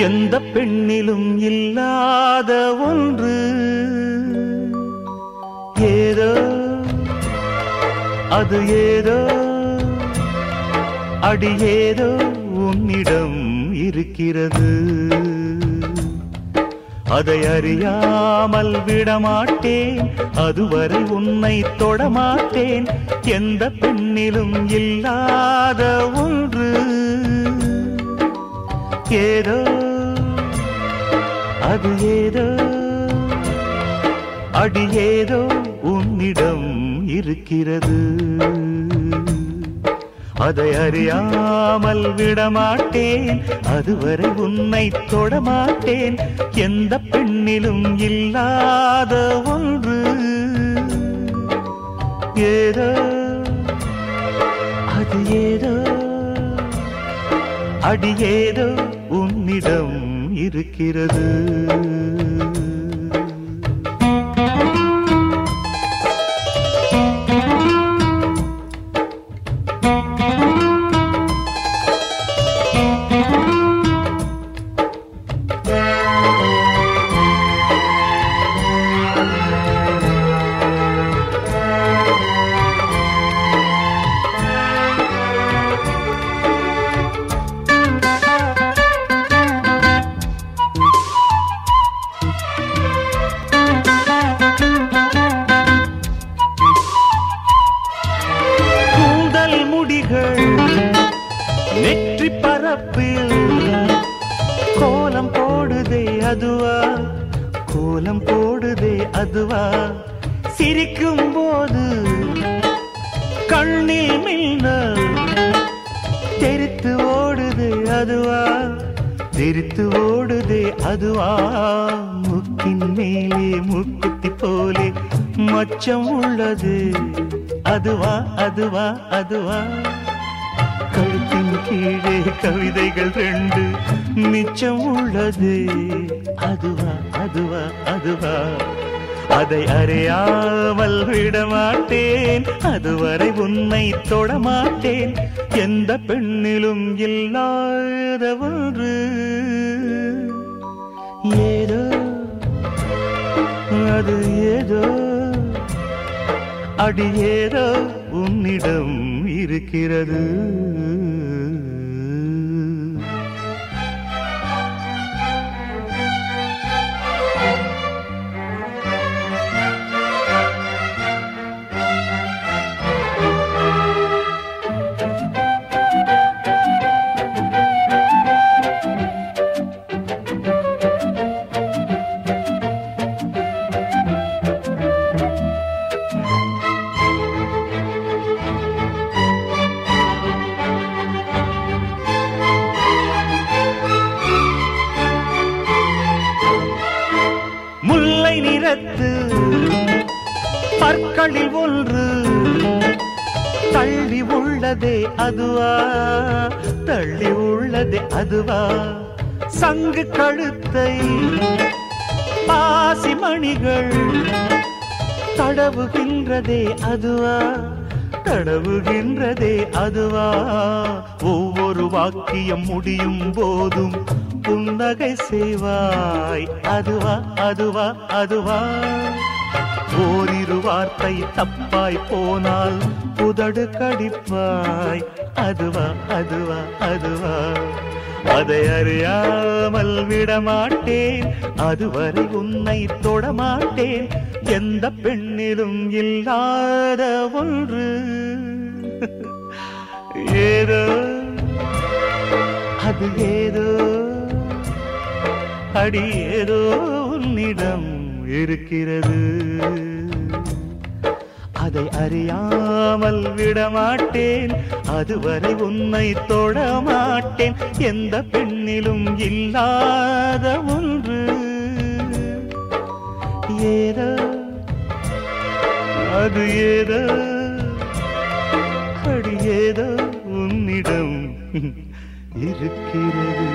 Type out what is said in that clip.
எந்த பெண்ணிலும் இல்லாத ஒன்று. ஏதோ அது ஏதோ அடி ஏதோ உன்னிடம் இருக்கிறது. அதை அறியாமல் விடமாட்டேன் அதுவரை உன்னை தொடமாட்டேன். எந்த பெண்ணிலும் இல்லாத ஒன்று. ஏதோ அது ஏதோ? அடி ஏதோ உன்னிடம் இருக்கிறது. அதை அறியாமல் விடமாட்டேன். அதுவரை உன்னை தொடமாட்டேன். எந்த பெண்ணிலும் இல்லாத ஒன்று. ஏதோ? அது ஏதோ? அடி ஏதோ உன்னிடம் இருக்கிறது. நெற்றி பரப்பில் கோலம் போடுதே அதுவா? கோலம் போடுதே அதுவா? சிரிக்கும் போது கண்ணில் மின்னல் தெரித்து ஓடுது அதுவா? தெரித்து ஓடுதே அதுவா? முக்கின் மேலே முக்குத்தி போலே மச்சம் உள்ளது. அதுவா அதுவா அதுவா? கீழே கவிதைகள் ரெண்டு. மிச்சம் உள்ளது. அதுவா அதுவா அதுவா. அதை அறியாமல் விடமாட்டேன். அதுவரை உன்னை தொடமாட்டேன். எந்த பெண்ணிலும் இல்லாத ஒன்று ஏதோ அது ஏதோ. அடி ஏதோ உன்னிடம் இருக்கிறது. இடத்து பற்களில் ஒன்று தள்ளி உள்ளதே அதுவா தள்ளி உள்ளதே அதுவா. சங்கு கழுத்தை பாசி மணிகள் தடவுகின்றதே அதுவா. தடவுகின்றதே அதுவா? ஒவ்வொரு வாக்கியம் முடியும் போதும் புன்னகை செய்வாய். அதுவா அதுவா அதுவா? ஓரிரு வார்த்தை தப்பாய் போனால் புதடு கடிப்பாய். அதுவா அதுவா அதுவா? அதை அறியாமல் விடமாட்டேன். அதுவரை உன்னை தொடமாட்டேன். எந்த பெண்ணிலும் இல்லாத ஒன்று. ஏதோ அது ஏதோ அடி ஏதோ உன்னிடம் இருக்கிறது. அதை அறியாமல் விடமாட்டேன். அதுவரை உன்னை தொடமாட்டேன். எந்த பெண்ணிலும் இல்லாத ஒன்று. ஏதோ அது ஏதோ அடி ஏதோ உன்னிடம் இருக்கிறது.